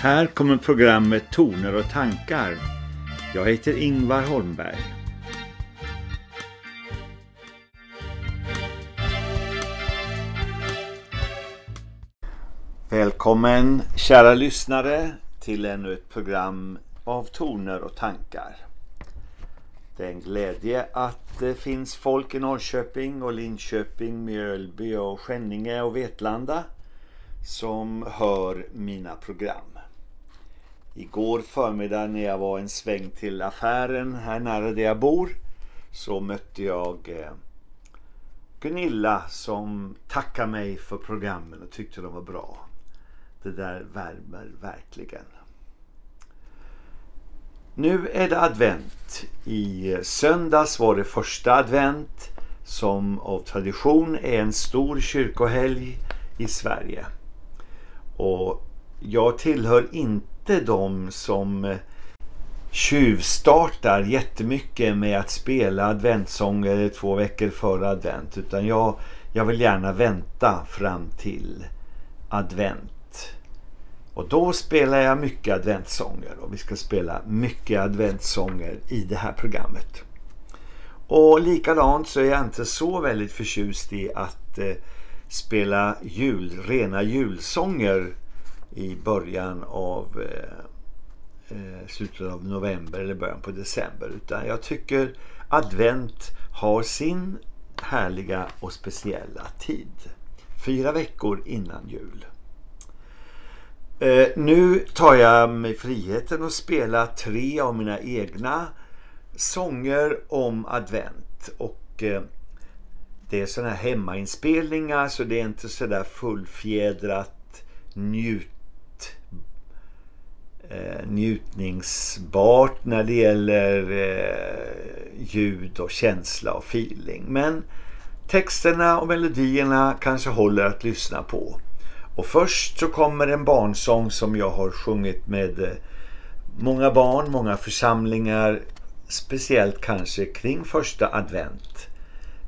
Här kommer programmet Toner och tankar. Jag heter Ingvar Holmberg. Välkommen kära lyssnare till ännu ett program av toner och tankar. Det är en glädje att det finns folk i Norrköping och Linköping, Mjölby och Skänninge och Vetlanda som hör mina program. Igår förmiddag när jag var en sväng till affären här nära där jag bor så mötte jag eh, Gunilla som tackade mig för programmen och tyckte de var bra. Det där värmer verkligen. Nu är det advent. I söndags var det första advent som av tradition är en stor kyrkohelg i Sverige. Och jag tillhör inte inte de som eh, tjuvstartar jättemycket med att spela adventsånger två veckor före advent. Utan jag, jag vill gärna vänta fram till advent. Och då spelar jag mycket adventssånger och vi ska spela mycket adventssånger i det här programmet. Och likadant så är jag inte så väldigt förtjust i att eh, spela jul, rena julsånger i början av eh, eh, slutet av november eller början på december. Utan jag tycker advent har sin härliga och speciella tid. Fyra veckor innan jul. Eh, nu tar jag mig friheten att spela tre av mina egna sånger om advent. Och eh, det är sådana här hemmainspelningar så det är inte sådär fullfjädrat njut, eh, njutningsbart när det gäller eh, ljud och känsla och feeling. Men texterna och melodierna kanske håller att lyssna på. Och först så kommer en barnsång som jag har sjungit med eh, många barn, många församlingar, speciellt kanske kring första advent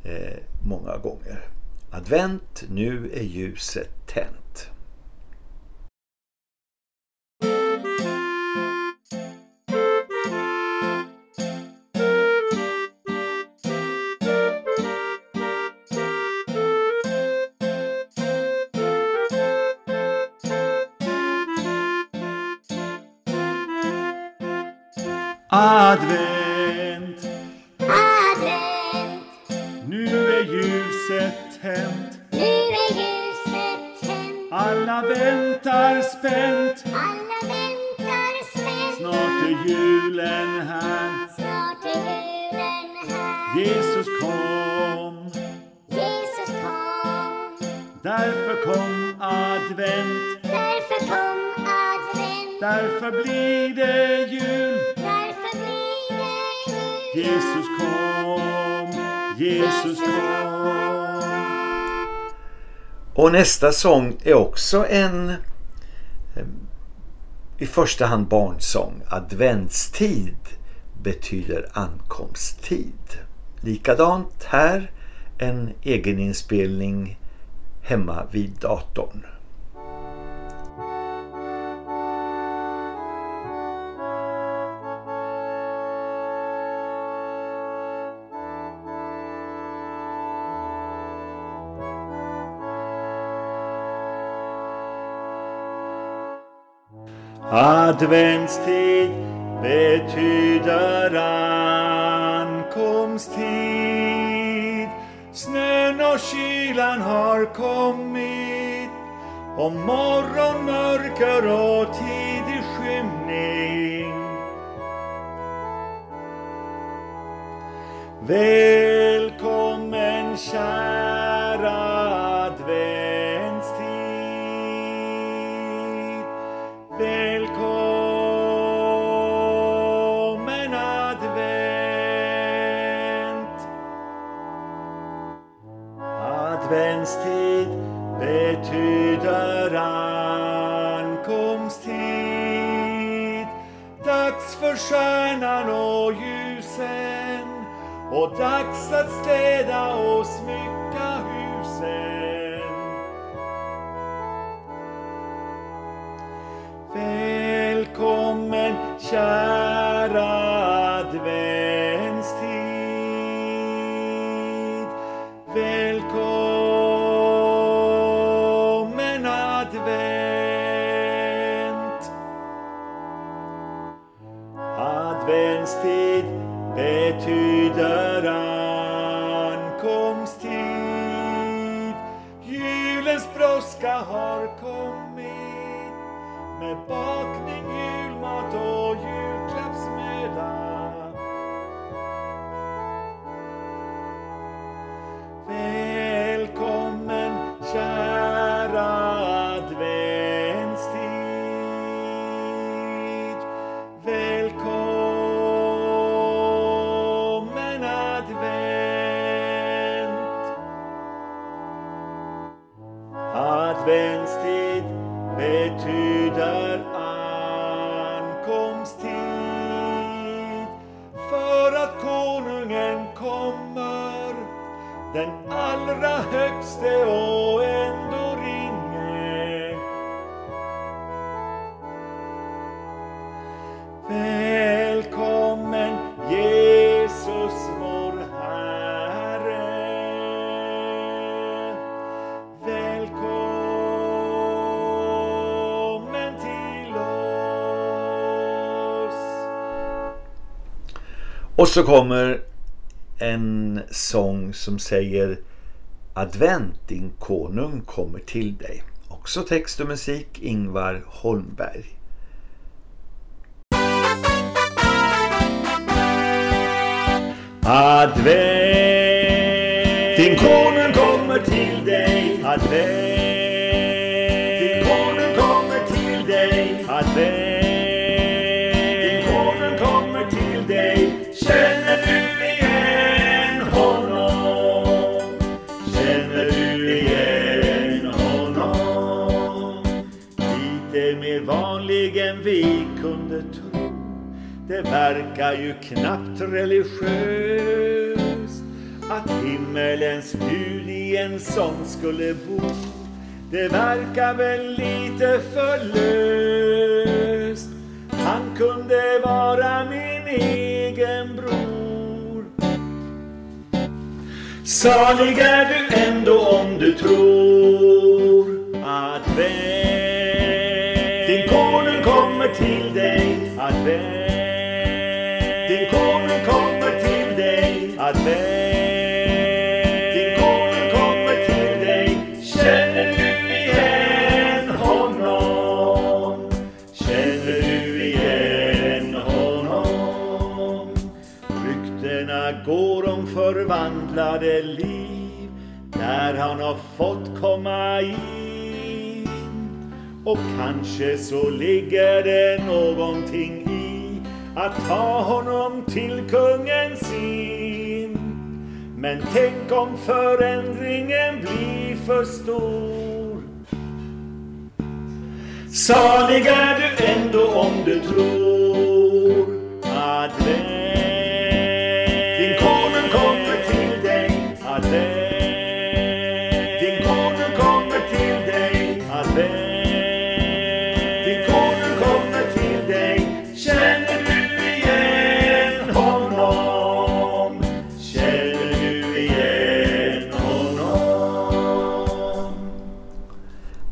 eh, många gånger. Advent, nu är ljuset tänt. Jesus kom, Jesus kom. Och nästa sång är också en eh, i första hand barnsång. Adventstid betyder ankomsttid. Likadant här en egeninspelning hemma vid datorn. Adventstid betyder ankomsttid. Snön och kylan har kommit och morgonmörker och tidig skymning. Väl Dags att städa och smycka husen. Välkommen kära bakning, julmat och julklappsmöda. Så kommer en sång som säger Advent, din konung kommer till dig. Också text och musik Ingvar Holmberg. Advent, verkar ju knappt religiöst att himmelens Gud i en sån skulle bo. Det verkar väl lite för löst. Han kunde vara min egen bror. Salig är du ändå om du tror. att vem förvandlade liv där han har fått komma in. Och kanske så ligger det någonting i att ta honom till kungen sin. Men tänk om förändringen blir för stor. Salig är du ändå om du tror.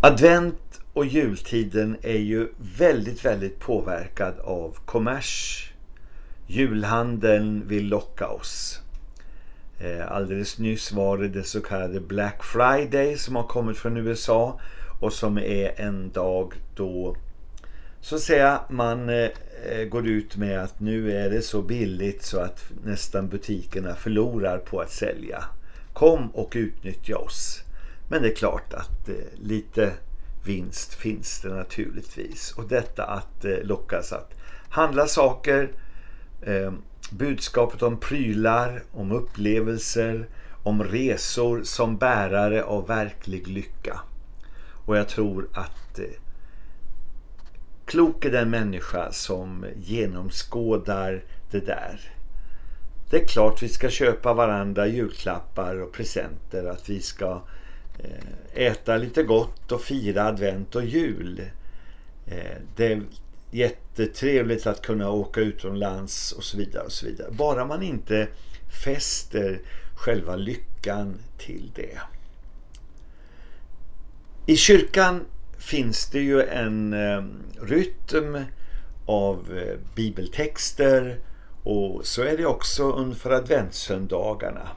Advent och jultiden är ju väldigt, väldigt påverkad av kommers. Julhandeln vill locka oss. Eh, alldeles nyss var det det så kallade Black Friday som har kommit från USA och som är en dag då så att säga man eh, går ut med att nu är det så billigt så att nästan butikerna förlorar på att sälja. Kom och utnyttja oss. Men det är klart att eh, lite vinst finns det naturligtvis. Och detta att eh, lockas att handla saker, eh, budskapet om prylar, om upplevelser, om resor som bärare av verklig lycka. Och jag tror att eh, klok är den människa som genomskådar det där. Det är klart vi ska köpa varandra julklappar och presenter, att vi ska eh, Eh, äta lite gott och fira advent och jul. Eh, det är jättetrevligt att kunna åka utomlands och så vidare och så vidare. Bara man inte fäster själva lyckan till det. I kyrkan finns det ju en eh, rytm av bibeltexter och så är det också under adventssöndagarna.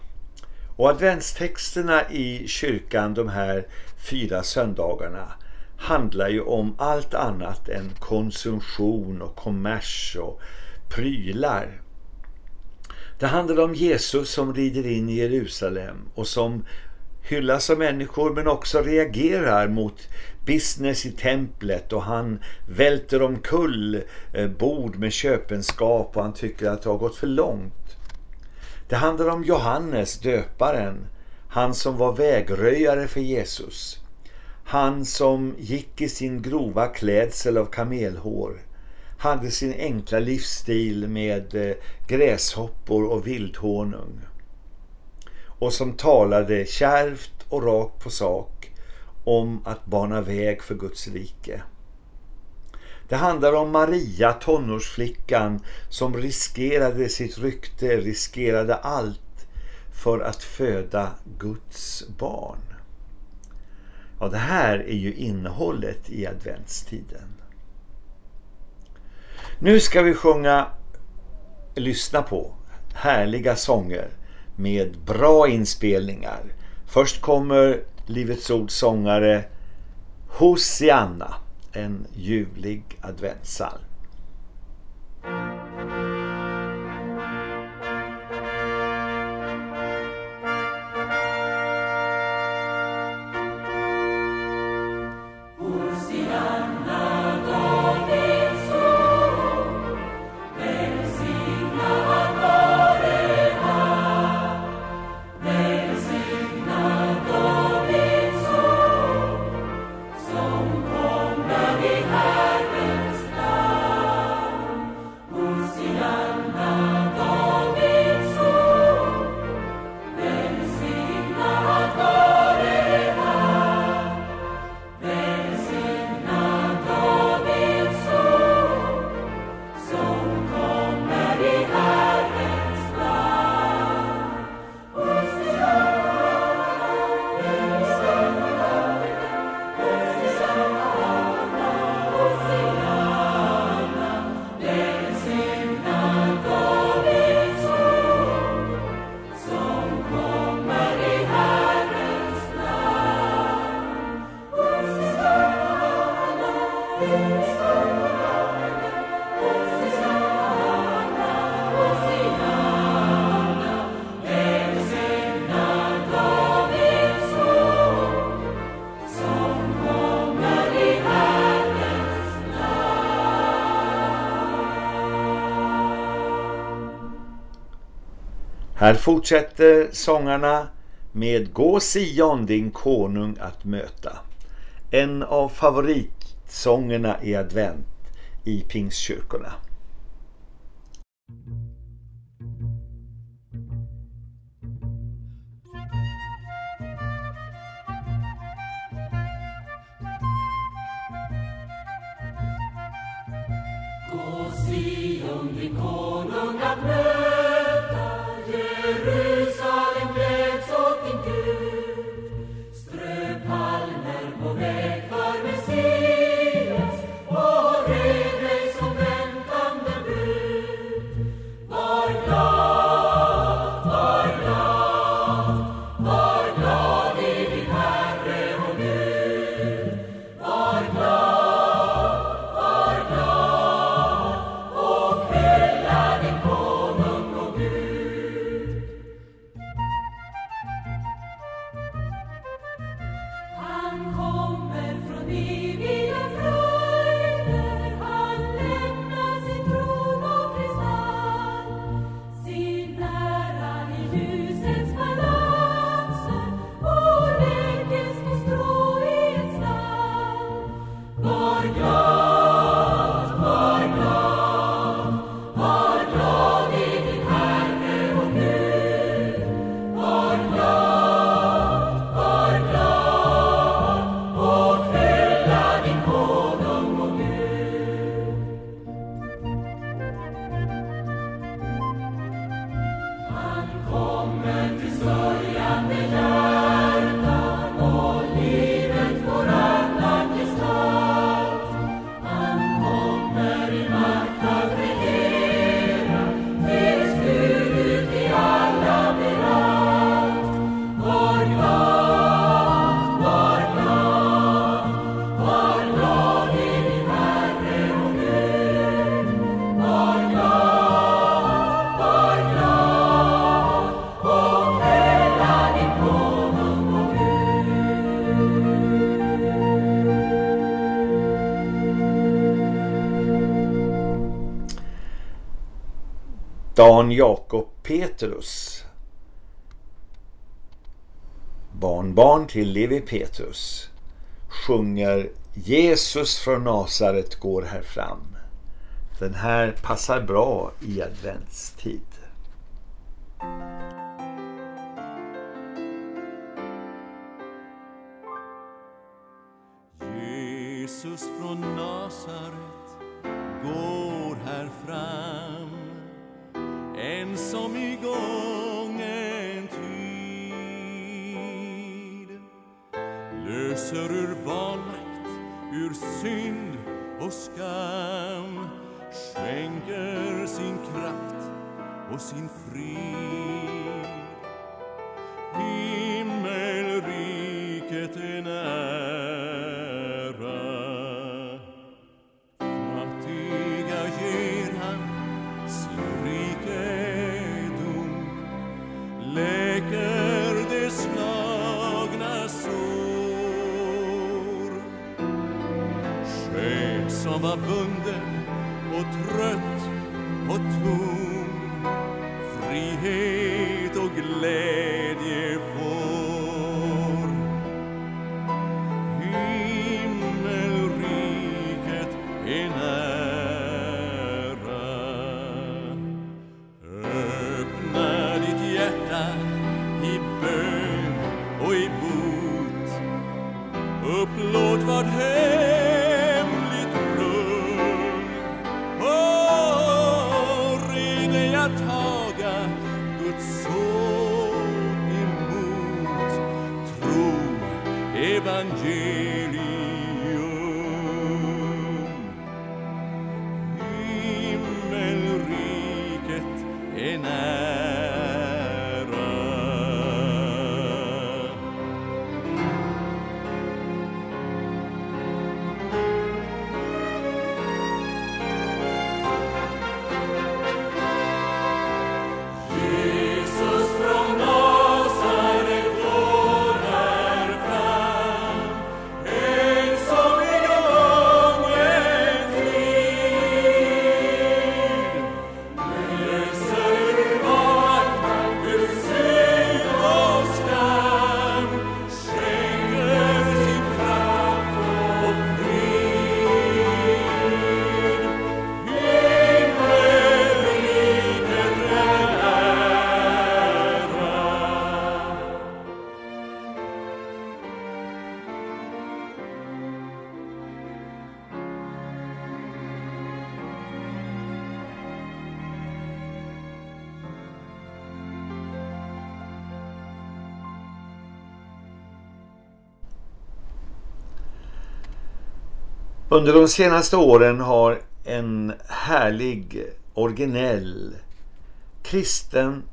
Och adventstexterna i kyrkan de här fyra söndagarna handlar ju om allt annat än konsumtion och kommers och prylar. Det handlar om Jesus som rider in i Jerusalem och som hyllas av människor men också reagerar mot business i templet och han välter omkull eh, bord med köpenskap och han tycker att det har gått för långt. Det handlar om Johannes döparen, han som var vägröjare för Jesus. Han som gick i sin grova klädsel av kamelhår hade sin enkla livsstil med eh, gräshoppor och vildhonung och som talade kärvt och rakt på sak om att bana väg för Guds rike. Det handlar om Maria, tonårsflickan, som riskerade sitt rykte, riskerade allt för att föda Guds barn. Ja, det här är ju innehållet i adventstiden. Nu ska vi sjunga, lyssna på, härliga sånger med bra inspelningar. Först kommer Livets Ords sångare Hosianna, en ljuvlig adventssalm. Här fortsätter sångarna med Gå Sion din konung att möta. En av favoritsångerna i advent i pingstkyrkorna. Dan Jakob Petrus. Barnbarn till Levi Petrus sjunger Jesus från Nasaret går här fram. Den här passar bra i adventstid. Din ära! nära Fattiga ger han sin rikedom Läker de slagna sår Själ som var bunden Under de senaste åren har en härlig, originell, kristen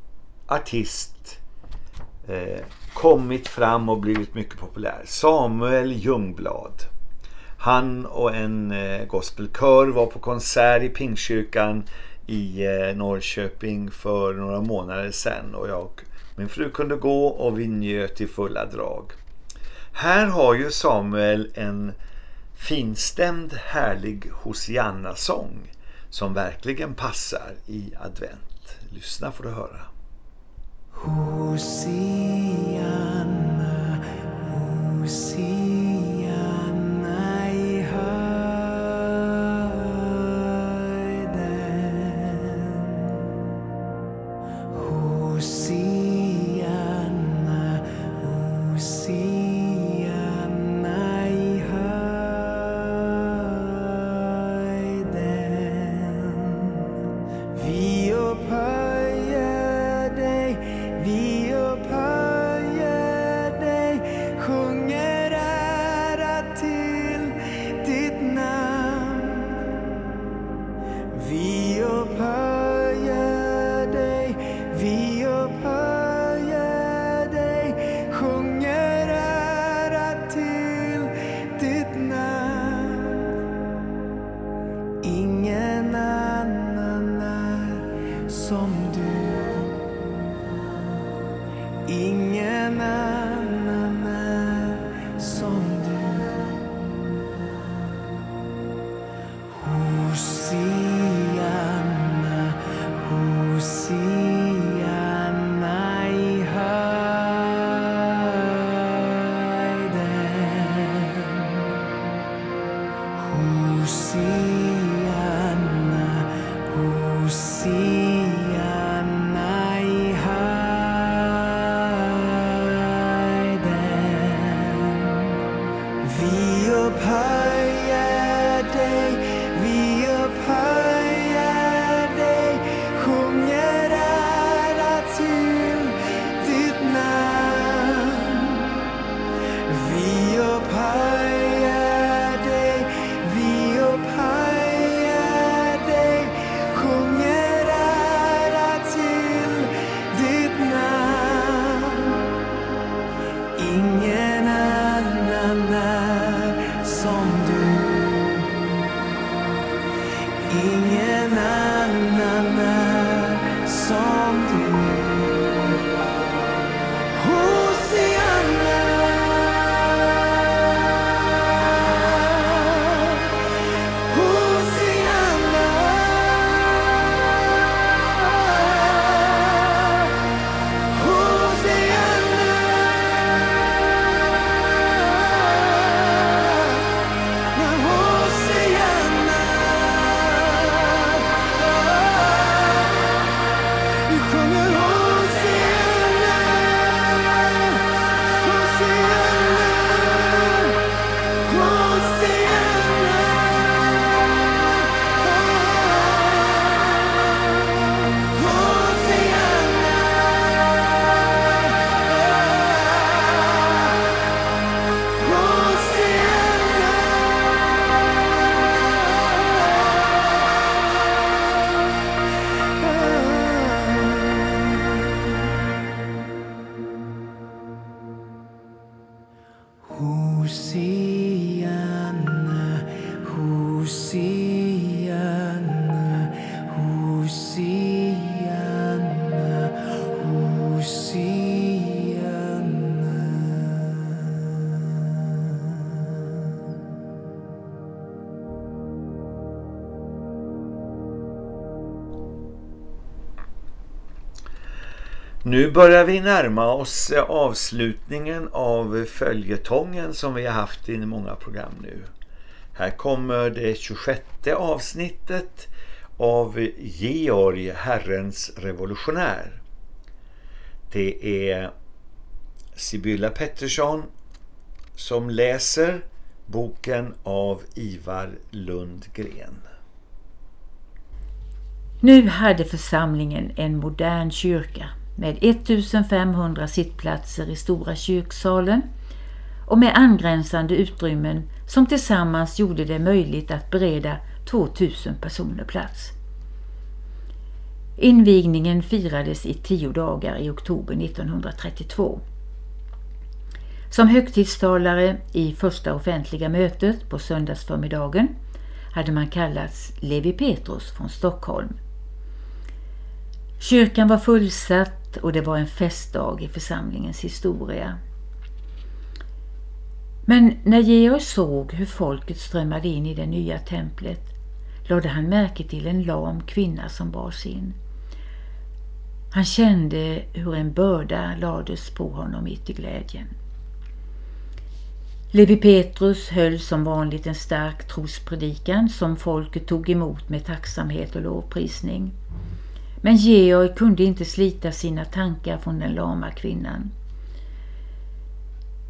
artist eh, kommit fram och blivit mycket populär. Samuel Ljungblad. Han och en eh, gospelkör var på konsert i Pingstkyrkan i eh, Norrköping för några månader sedan och jag och min fru kunde gå och vi njöt i fulla drag. Här har ju Samuel en finstämd härlig Hosianna-sång som verkligen passar i advent. Lyssna får du höra. Hosianna, Hosianna Nu börjar vi närma oss eh, avslutningen av följetongen som vi har haft i många program nu. Här kommer det 26 avsnittet av Georg, Herrens revolutionär. Det är Sibylla Pettersson som läser boken av Ivar Lundgren. Nu hade församlingen en modern kyrka med 1500 sittplatser i stora kyrksalen och med angränsande utrymmen som tillsammans gjorde det möjligt att bereda 2000 personer plats. Invigningen firades i tio dagar i oktober 1932. Som högtidstalare i första offentliga mötet på söndagsförmiddagen hade man kallats Levi Petrus från Stockholm. Kyrkan var fullsatt och det var en festdag i församlingens historia. Men när Georg såg hur folket strömmade in i det nya templet lade han märke till en lam kvinna som bars in. Han kände hur en börda lades på honom mitt i glädjen. Levi Petrus höll som vanligt en stark trospredikan som folket tog emot med tacksamhet och lovprisning. Men Georg kunde inte slita sina tankar från den lama kvinnan.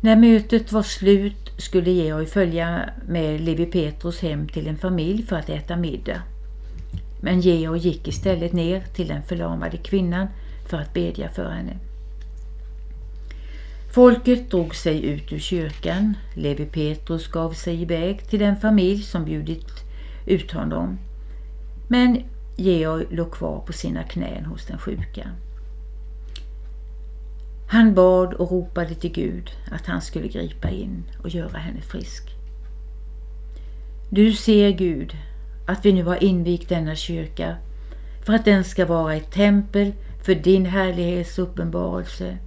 När mötet var slut skulle Georg följa med Levi Petrus hem till en familj för att äta middag. Men Georg gick istället ner till den förlamade kvinnan för att bedja för henne. Folket drog sig ut ur kyrkan. Levi Petrus gav sig iväg till den familj som bjudit ut honom. Men Georg låg kvar på sina knän hos den sjuka. Han bad och ropade till Gud att han skulle gripa in och göra henne frisk. Du ser Gud att vi nu har invigt denna kyrka för att den ska vara ett tempel för din härlighets uppenbarelse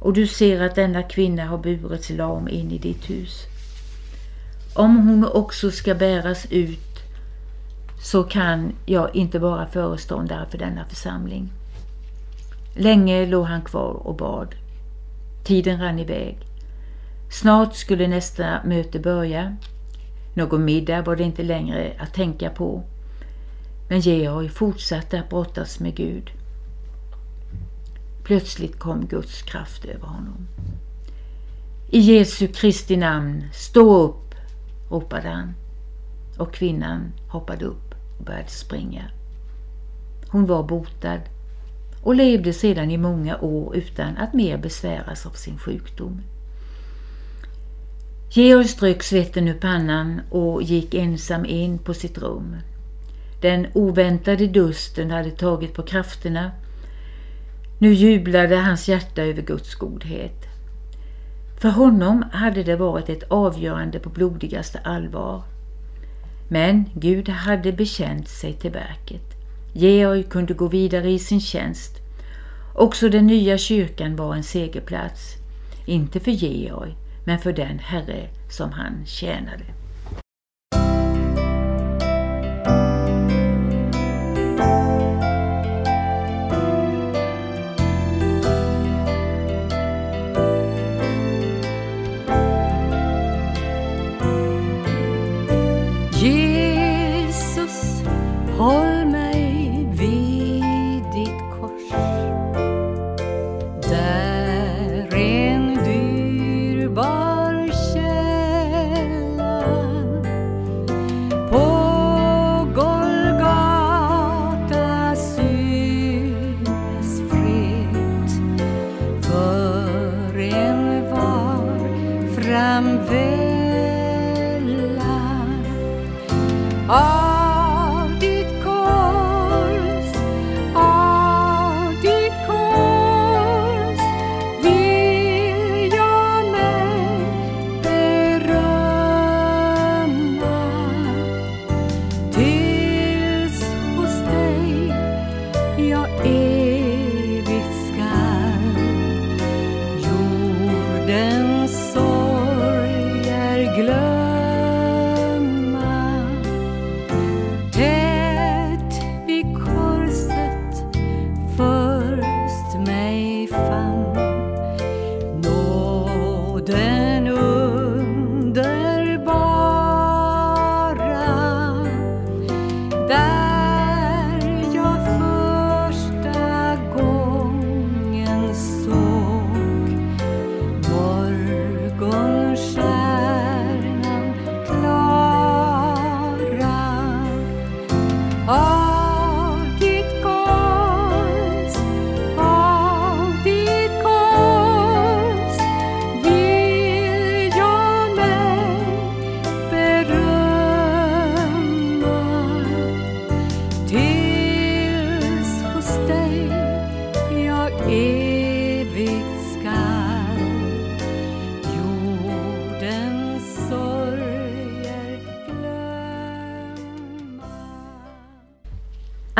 och du ser att denna kvinna har burits lam in i ditt hus. Om hon också ska bäras ut så kan jag inte vara föreståndare för denna församling. Länge låg han kvar och bad. Tiden rann iväg. Snart skulle nästa möte börja. Någon middag var det inte längre att tänka på. Men Georg fortsatte att brottas med Gud. Plötsligt kom Guds kraft över honom. I Jesu Kristi namn, stå upp, ropade han. Och kvinnan hoppade upp och började springa. Hon var botad och levde sedan i många år utan att mer besväras av sin sjukdom. Georg strök svetten ur pannan och gick ensam in på sitt rum. Den oväntade dusten hade tagit på krafterna. Nu jublade hans hjärta över Guds godhet. För honom hade det varit ett avgörande på blodigaste allvar. Men Gud hade bekänt sig till verket. Georg kunde gå vidare i sin tjänst. Också den nya kyrkan var en segerplats. Inte för Georg, men för den Herre som han tjänade.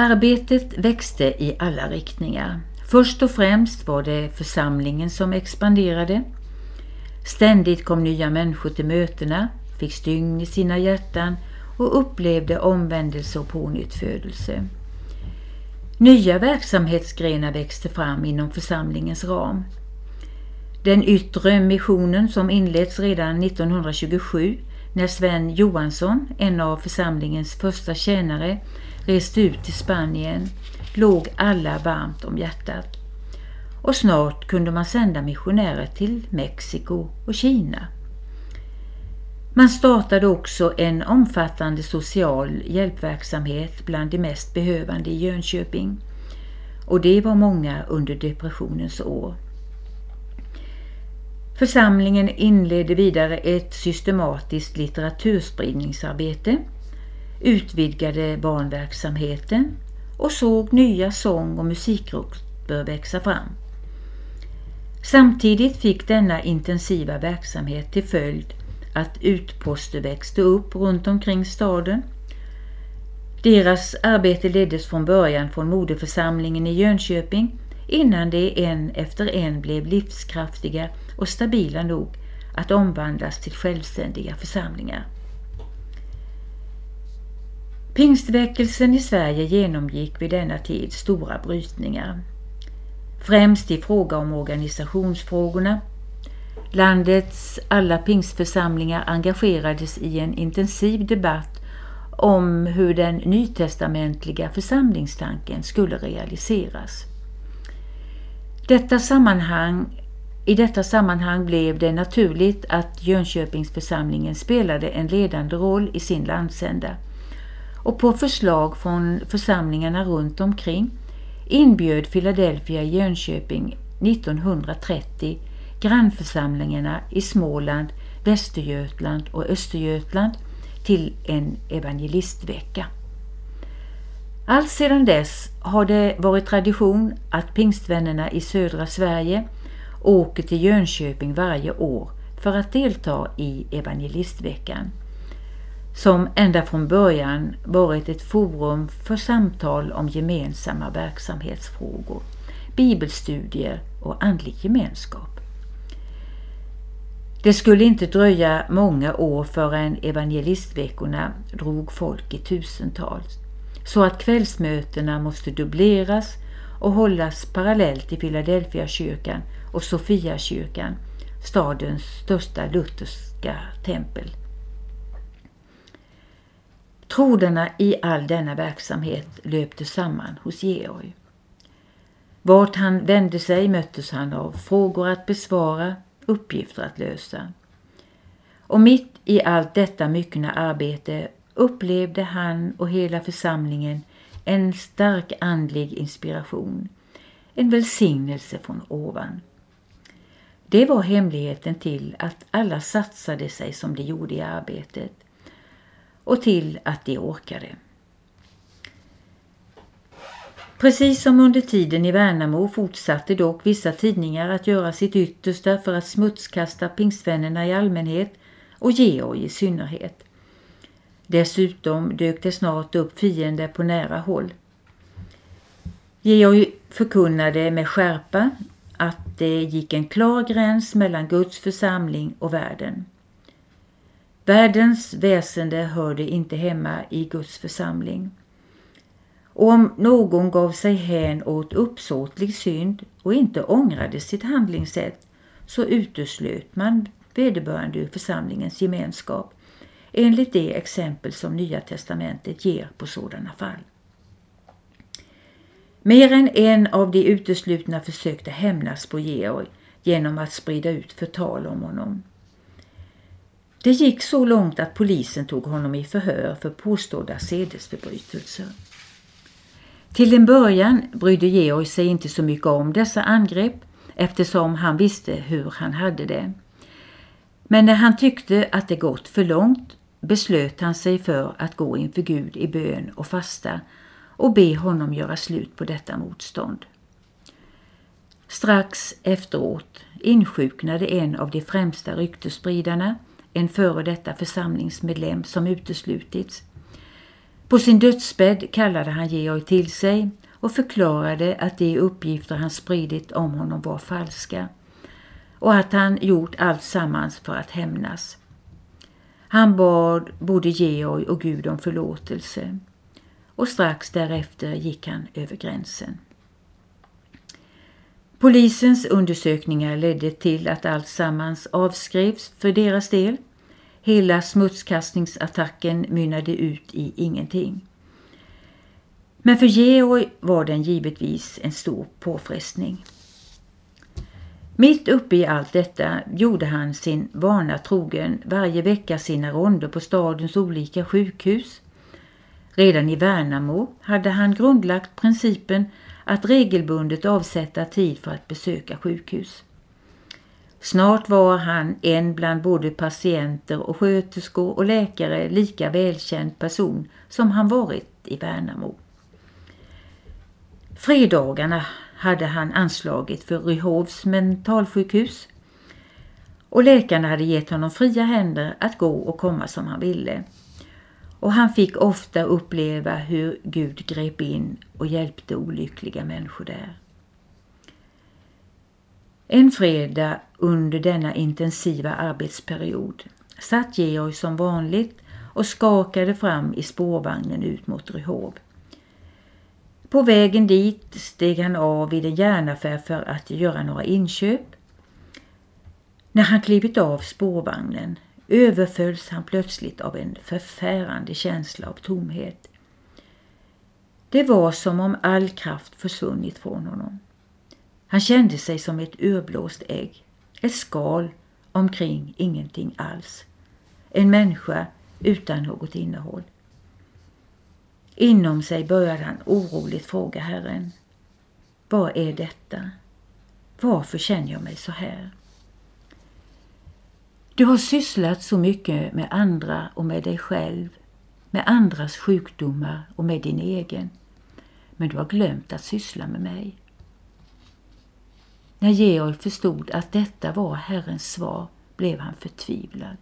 Arbetet växte i alla riktningar. Först och främst var det församlingen som expanderade. Ständigt kom nya människor till mötena, fick stygn i sina hjärtan och upplevde omvändelse och pånyttfödelse. Nya verksamhetsgrenar växte fram inom församlingens ram. Den yttre missionen som inletts redan 1927 när Sven Johansson, en av församlingens första tjänare, reste ut till Spanien, låg alla varmt om hjärtat. Och snart kunde man sända missionärer till Mexiko och Kina. Man startade också en omfattande social hjälpverksamhet bland de mest behövande i Jönköping. Och det var många under depressionens år. Församlingen inledde vidare ett systematiskt litteraturspridningsarbete, utvidgade barnverksamheten och såg nya sång- och musikgrupper växa fram. Samtidigt fick denna intensiva verksamhet till följd att utposter växte upp runt omkring staden. Deras arbete leddes från början från moderförsamlingen i Jönköping innan de en efter en blev livskraftiga och stabila nog att omvandlas till självständiga församlingar. Pingstväckelsen i Sverige genomgick vid denna tid stora brytningar. Främst i fråga om organisationsfrågorna. Landets alla pingstförsamlingar engagerades i en intensiv debatt om hur den nytestamentliga församlingstanken skulle realiseras. Detta sammanhang, I detta sammanhang blev det naturligt att Jönköpingsförsamlingen spelade en ledande roll i sin landsända och på förslag från församlingarna runt omkring inbjöd Philadelphia Jönköping 1930 grannförsamlingarna i Småland, Västergötland och Östergötland till en evangelistvecka. Allt sedan dess har det varit tradition att pingstvännerna i södra Sverige åker till Jönköping varje år för att delta i evangelistveckan som ända från början varit ett forum för samtal om gemensamma verksamhetsfrågor, bibelstudier och andlig gemenskap. Det skulle inte dröja många år förrän evangelistveckorna drog folk i tusental så att kvällsmötena måste dubbleras och hållas parallellt i Philadelphia kyrkan och Sofia kyrkan, stadens största lutherska tempel. Trådarna i all denna verksamhet löpte samman hos Georg. Vart han vände sig möttes han av frågor att besvara, uppgifter att lösa. Och mitt i allt detta myckna arbete upplevde han och hela församlingen en stark andlig inspiration, en välsignelse från ovan. Det var hemligheten till att alla satsade sig som de gjorde i arbetet och till att de orkade. Precis som under tiden i Värnamo fortsatte dock vissa tidningar att göra sitt yttersta för att smutskasta pingstvännerna i allmänhet och Georg i synnerhet. Dessutom dök det snart upp fiender på nära håll. Georg förkunnade med skärpa att det gick en klar gräns mellan Guds församling och världen. Världens väsende hörde inte hemma i Guds församling. Och om någon gav sig hän åt uppsåtlig synd och inte ångrade sitt handlingssätt så uteslöt man vederbörande ur församlingens gemenskap enligt det exempel som Nya testamentet ger på sådana fall. Mer än en av de uteslutna försökte hämnas på Georg genom att sprida ut förtal om honom. Det gick så långt att polisen tog honom i förhör för påstådda sedesförbrytelser. Till en början brydde Georg sig inte så mycket om dessa angrepp eftersom han visste hur han hade det. Men när han tyckte att det gått för långt beslöt han sig för att gå inför Gud i bön och fasta och be honom göra slut på detta motstånd. Strax efteråt insjuknade en av de främsta ryktespridarna, en före detta församlingsmedlem som uteslutits. På sin dödsbädd kallade han Georg till sig och förklarade att de uppgifter han spridit om honom var falska och att han gjort allt sammans för att hämnas. Han bad både Georg och Gud om förlåtelse och strax därefter gick han över gränsen. Polisens undersökningar ledde till att allt sammans avskrevs för deras del. Hela smutskastningsattacken mynnade ut i ingenting. Men för Georg var den givetvis en stor påfrestning. Mitt uppe i allt detta gjorde han sin vana trogen varje vecka sina ronder på stadens olika sjukhus. Redan i Värnamo hade han grundlagt principen att regelbundet avsätta tid för att besöka sjukhus. Snart var han en bland både patienter och sköterskor och läkare lika välkänd person som han varit i Värnamo. Fredagarna hade han anslagit för Ryhovs mentalsjukhus och läkarna hade gett honom fria händer att gå och komma som han ville. Och han fick ofta uppleva hur Gud grep in och hjälpte olyckliga människor där. En fredag under denna intensiva arbetsperiod satt Georg som vanligt och skakade fram i spårvagnen ut mot Ryhov. På vägen dit steg han av vid en järnaffär för att göra några inköp. När han klivit av spårvagnen överfölls han plötsligt av en förfärande känsla av tomhet. Det var som om all kraft försvunnit från honom. Han kände sig som ett urblåst ägg, ett skal omkring ingenting alls. En människa utan något innehåll. Inom sig började han oroligt fråga Herren. Vad är detta? Varför känner jag mig så här? Du har sysslat så mycket med andra och med dig själv, med andras sjukdomar och med din egen. Men du har glömt att syssla med mig. När Georg förstod att detta var Herrens svar blev han förtvivlad.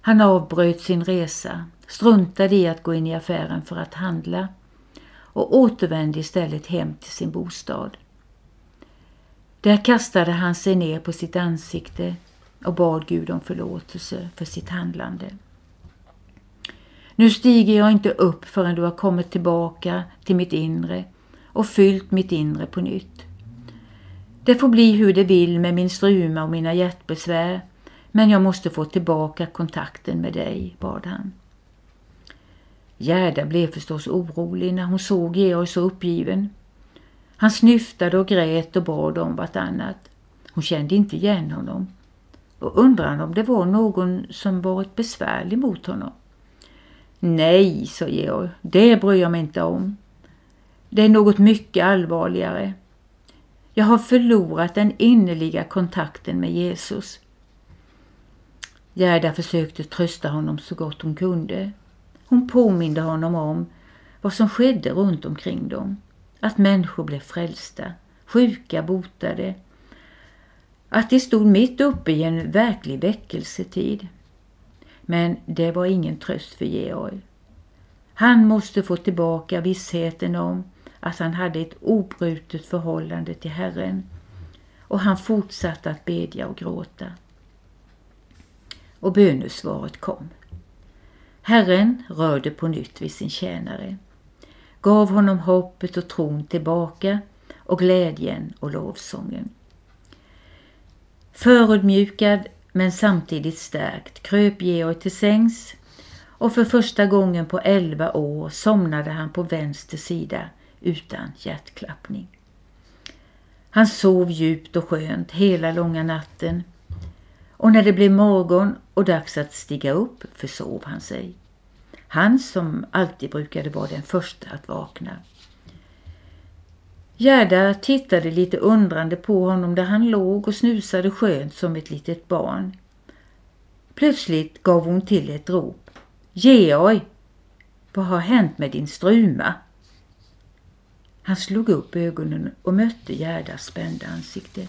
Han avbröt sin resa, struntade i att gå in i affären för att handla och återvände istället hem till sin bostad. Där kastade han sig ner på sitt ansikte och bad Gud om förlåtelse för sitt handlande. Nu stiger jag inte upp förrän du har kommit tillbaka till mitt inre och fyllt mitt inre på nytt. Det får bli hur det vill med min struma och mina hjärtbesvär men jag måste få tillbaka kontakten med dig, bad han. Gerda blev förstås orolig när hon såg Georg så uppgiven. Han snyftade och grät och bad om vartannat. Hon kände inte igen honom och undrade om det var någon som varit besvärlig mot honom. Nej, sa Georg, det bryr jag mig inte om. Det är något mycket allvarligare. Jag har förlorat den innerliga kontakten med Jesus. Gerda försökte trösta honom så gott hon kunde. Hon påminde honom om vad som skedde runt omkring dem. Att människor blev frälsta, sjuka botade. Att de stod mitt uppe i en verklig väckelsetid. Men det var ingen tröst för Georg. Han måste få tillbaka vissheten om att han hade ett obrutet förhållande till Herren och han fortsatte att bedja och gråta. Och bönesvaret kom. Herren rörde på nytt vid sin tjänare, gav honom hoppet och tron tillbaka och glädjen och lovsången. Förödmjukad men samtidigt stärkt kröp Georg till sängs och för första gången på elva år somnade han på vänster sida utan hjärtklappning. Han sov djupt och skönt hela långa natten och när det blev morgon och dags att stiga upp försov han sig. Han som alltid brukade vara den första att vakna. Gerda tittade lite undrande på honom där han låg och snusade skönt som ett litet barn. Plötsligt gav hon till ett rop. Georg! Vad har hänt med din struma? Han slog upp ögonen och mötte Gerdas spända ansikte.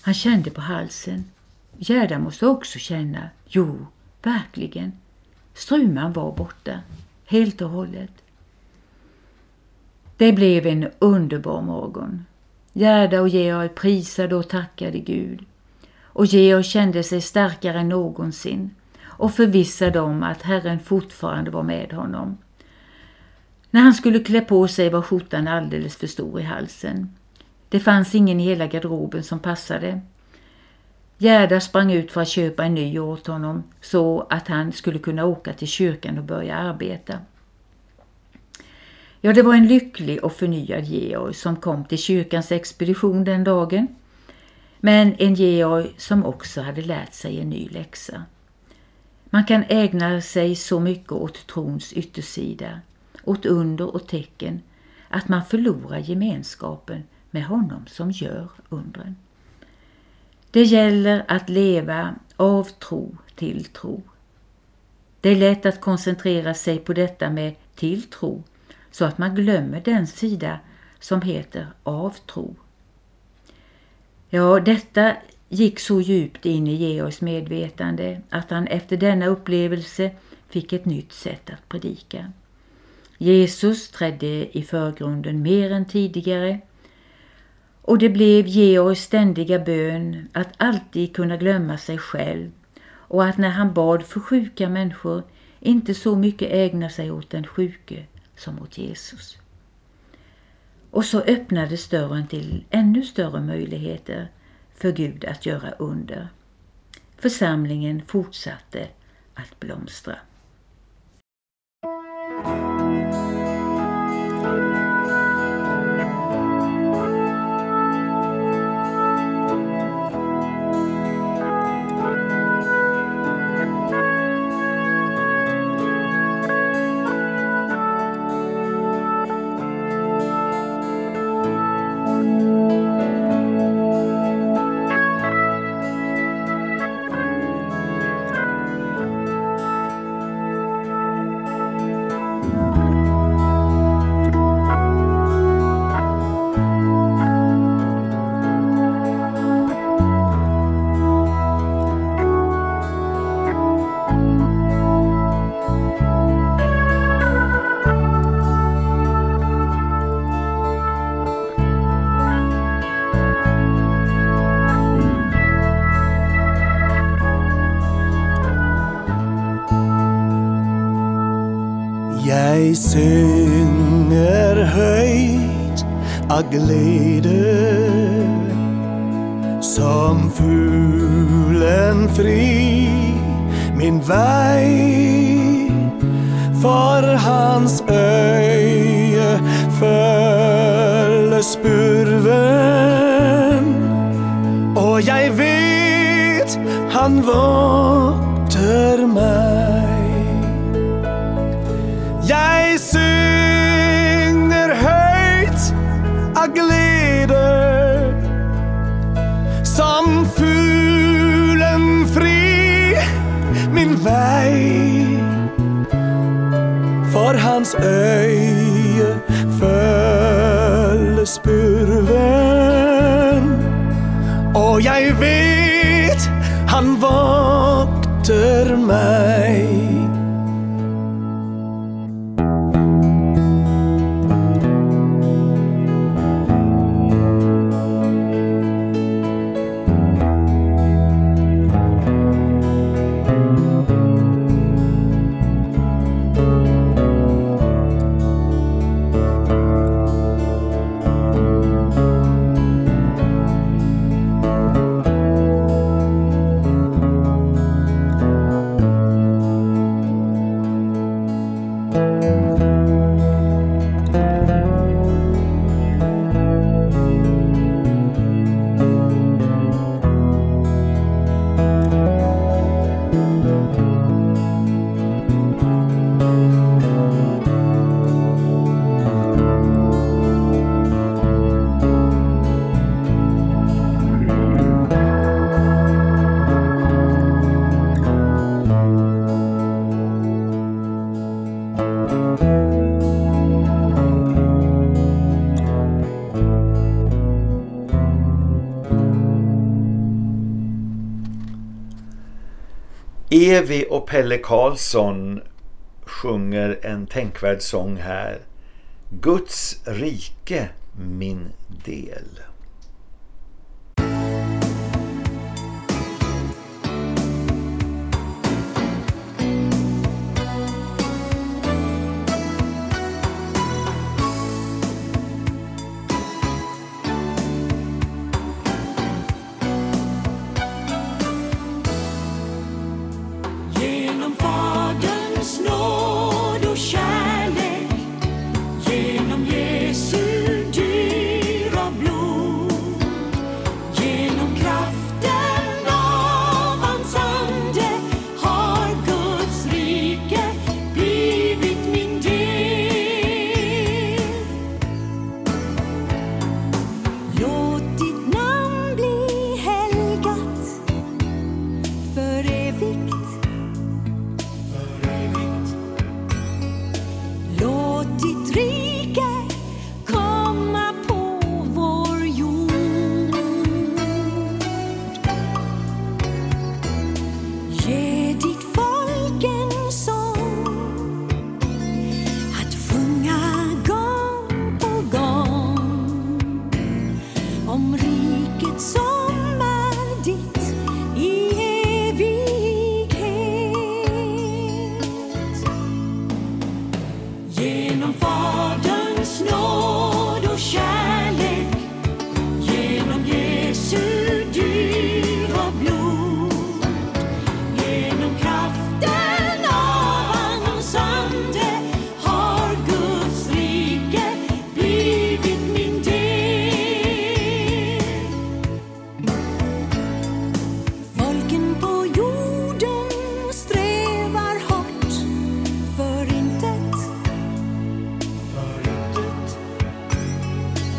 Han kände på halsen. Gerda måste också känna. Jo, verkligen. Struman var borta. Helt och hållet. Det blev en underbar morgon. Gerda och Georg prisade och tackade Gud. Och Georg kände sig starkare än någonsin och förvissad om att Herren fortfarande var med honom. När han skulle klä på sig var skjortan alldeles för stor i halsen. Det fanns ingen i hela garderoben som passade. Gerda sprang ut för att köpa en ny åt honom så att han skulle kunna åka till kyrkan och börja arbeta. Ja, det var en lycklig och förnyad Georg som kom till kyrkans expedition den dagen. Men en Georg som också hade lärt sig en ny läxa. Man kan ägna sig så mycket åt trons yttersida, åt under och tecken, att man förlorar gemenskapen med honom som gör undren. Det gäller att leva av tro till tro. Det är lätt att koncentrera sig på detta med tilltro så att man glömmer den sida som heter avtro. Ja, detta gick så djupt in i Georgs medvetande att han efter denna upplevelse fick ett nytt sätt att predika. Jesus trädde i förgrunden mer än tidigare och det blev Georgs ständiga bön att alltid kunna glömma sig själv och att när han bad för sjuka människor inte så mycket ägna sig åt den sjuke som mot Jesus. Och så öppnades dörren till ännu större möjligheter för Gud att göra under. Församlingen fortsatte att blomstra. Var hans öje föll spurven Och jag vet han vakter mig. Evi och Pelle Karlsson sjunger en tänkvärd sång här. Guds rike min del.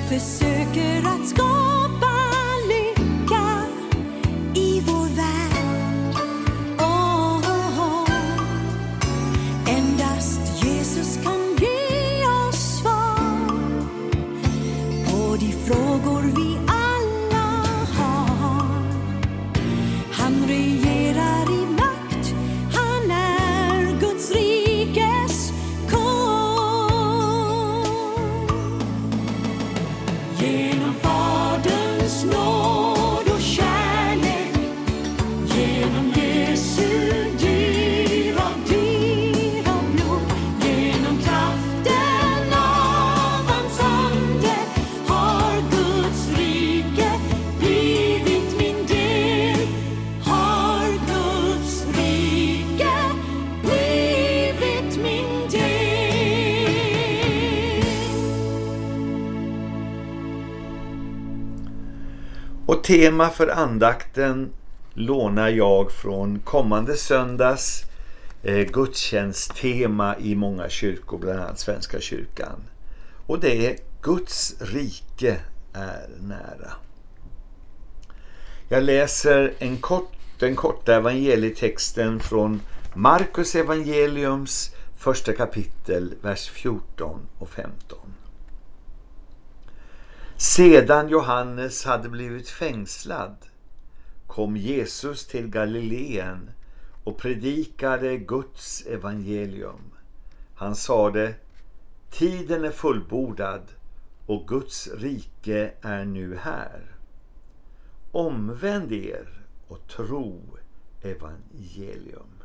försöker att skapa tema för andakten lånar jag från kommande söndags eh, gudstjänsttema i många kyrkor, bland annat Svenska kyrkan. Och det är Guds rike är nära. Jag läser en kort, den korta evangelietexten från Markus evangeliums första kapitel, vers 14 och 15. Sedan Johannes hade blivit fängslad kom Jesus till Galileen och predikade Guds evangelium. Han sade, tiden är fullbordad och Guds rike är nu här. Omvänd er och tro evangelium.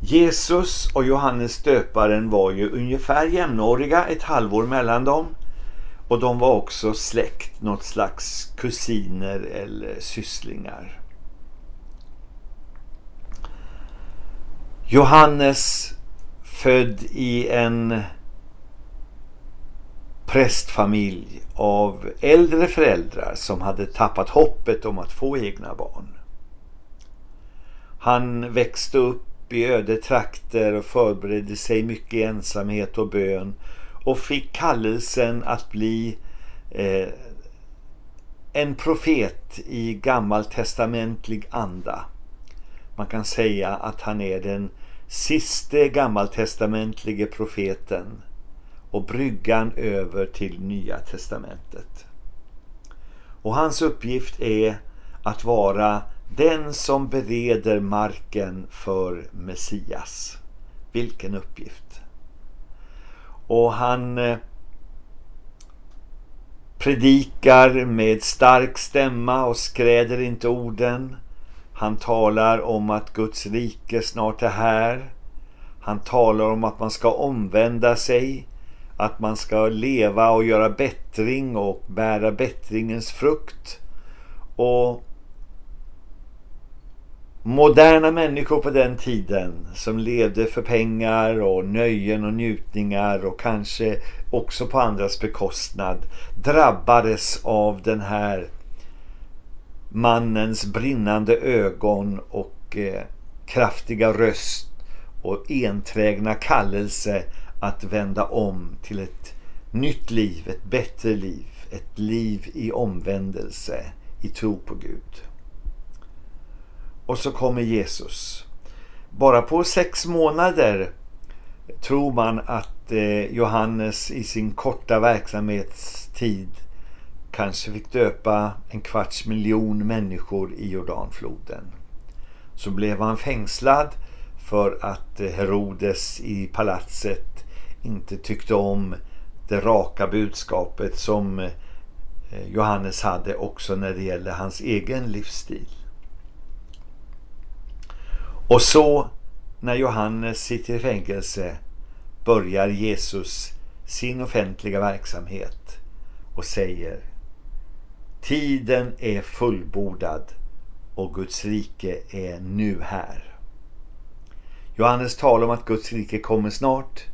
Jesus och Johannes döparen var ju ungefär jämnåriga, ett halvår mellan dem. Och de var också släkt, något slags kusiner eller sysslingar. Johannes född i en prästfamilj av äldre föräldrar som hade tappat hoppet om att få egna barn. Han växte upp i öde trakter och förberedde sig mycket i ensamhet och bön och fick kallelsen att bli eh, en profet i gammaltestamentlig anda. Man kan säga att han är den siste gammaltestamentlige profeten och bryggan över till nya testamentet. Och hans uppgift är att vara den som bereder marken för Messias. Vilken uppgift! Och han eh, predikar med stark stämma och skräder inte orden. Han talar om att Guds rike snart är här. Han talar om att man ska omvända sig, att man ska leva och göra bättring och bära bättringens frukt. Och moderna människor på den tiden som levde för pengar och nöjen och njutningar och kanske också på andras bekostnad drabbades av den här mannens brinnande ögon och eh, kraftiga röst och enträgna kallelse att vända om till ett nytt liv, ett bättre liv, ett liv i omvändelse, i tro på Gud. Och så kommer Jesus. Bara på sex månader tror man att eh, Johannes i sin korta verksamhetstid kanske fick döpa en kvarts miljon människor i Jordanfloden. Så blev han fängslad för att eh, Herodes i palatset inte tyckte om det raka budskapet som eh, Johannes hade också när det gäller hans egen livsstil. Och så när Johannes sitter i fängelse börjar Jesus sin offentliga verksamhet och säger Tiden är fullbordad och Guds rike är nu här. Johannes talar om att Guds rike kommer snart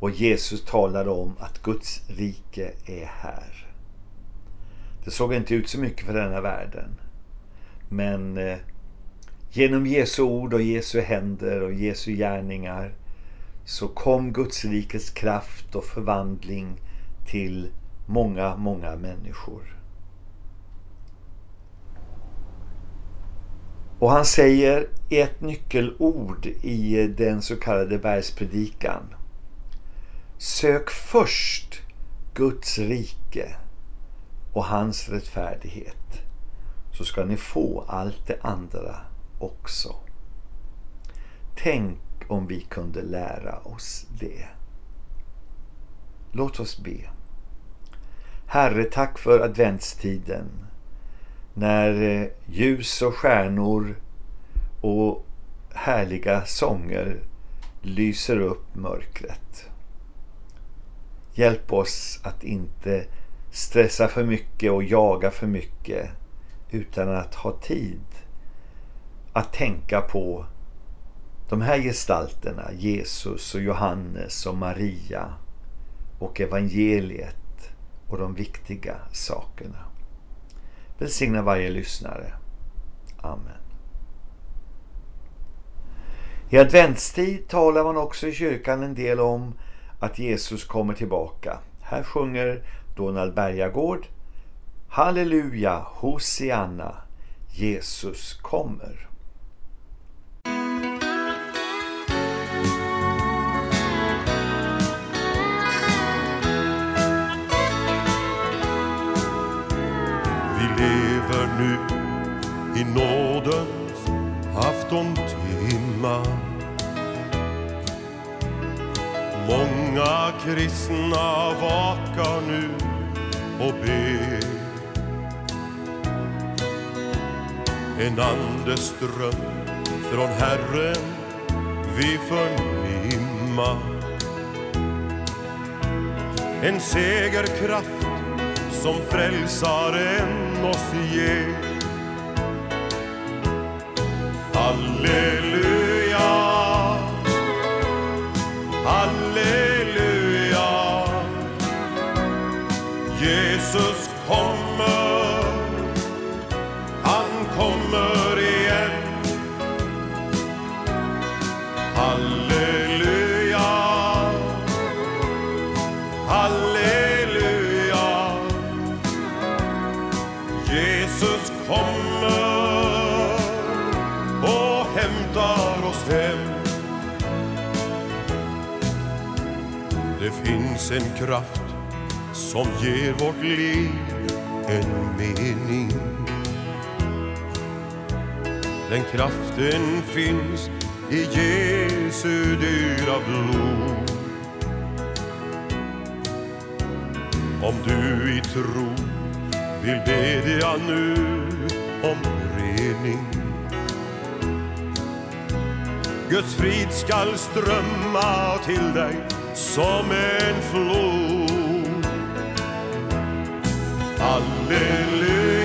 och Jesus talar om att Guds rike är här. Det såg inte ut så mycket för denna världen. Men eh, genom Jesu ord och Jesu händer och Jesu gärningar så kom Guds rikets kraft och förvandling till många, många människor. Och han säger ett nyckelord i den så kallade bergspredikan. Sök först Guds rike och hans rättfärdighet så ska ni få allt det andra också. Tänk om vi kunde lära oss det. Låt oss be. Herre, tack för adventstiden när eh, ljus och stjärnor och härliga sånger lyser upp mörkret. Hjälp oss att inte stressa för mycket och jaga för mycket utan att ha tid att tänka på de här gestalterna, Jesus och Johannes och Maria och evangeliet och de viktiga sakerna. Välsigna varje lyssnare. Amen. I adventstid talar man också i kyrkan en del om att Jesus kommer tillbaka. Här sjunger Donald Bergagård Halleluja, Hosianna, Jesus kommer. Lever nu i nådens aftontimma. Många kristna vakar nu och ber. En andeström från Herren vi förnimma. En segerkraft som frälsaren Mossier Halleluja. Halleluja. Jesus kommer. Han kommer. Finns en kraft som ger vårt liv en mening. Den kraften finns i Jesu dyra blod. Om du i tro vill bedja nu om rening. Guds frid skall strömma till dig. som en flod. Halleluja.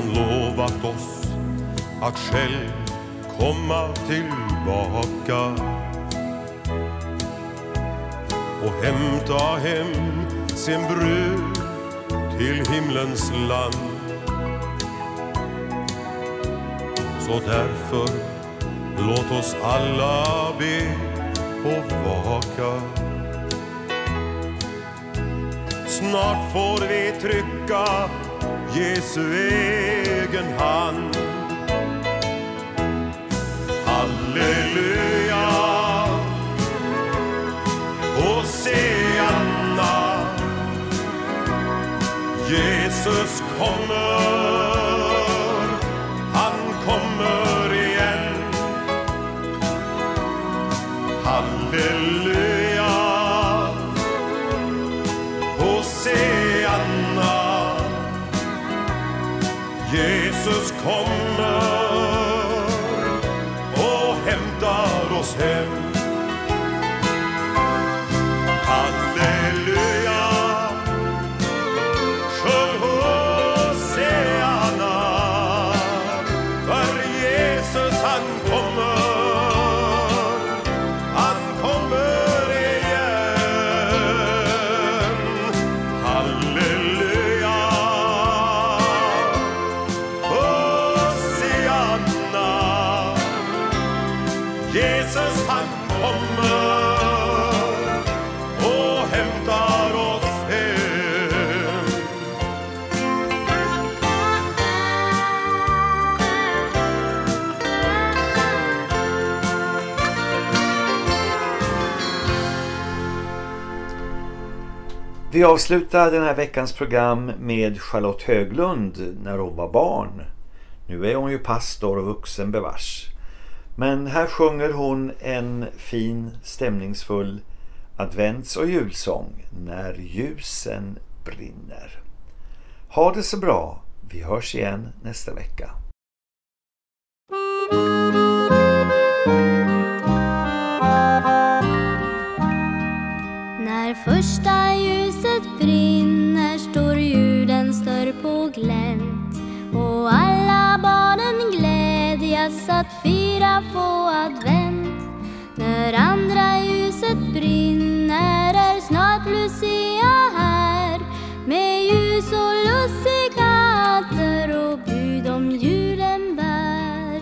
Han lovat oss att själv komma tillbaka och hämta hem sin brud till himlens land. Så därför låt oss alla be och vaka. Snart får vi trycka Jesu egen hand. Halleluja. Hosianna Jesus kommer. Han kommer igen. Halleluja. Jesus Vi avslutar den här veckans program med Charlotte Höglund när hon var barn. Nu är hon ju pastor och vuxen bevars. Men här sjunger hon en fin stämningsfull advents och julsång När ljusen brinner. Ha det så bra. Vi hörs igen nästa vecka. När första ljus att fira på advent. När andra ljuset brinner är snart Lucia här med ljus och lussekatter och bud om julen bär.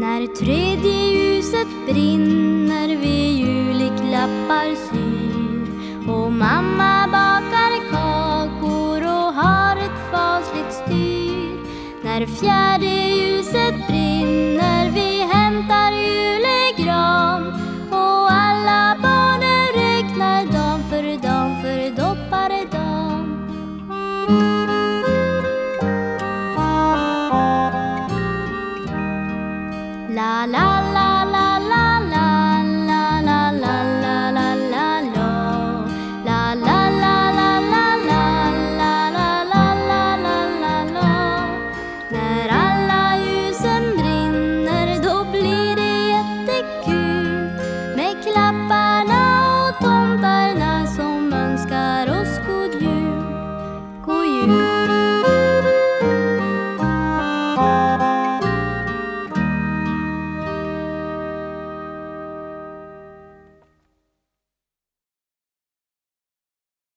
När tredje ljuset brinner fière de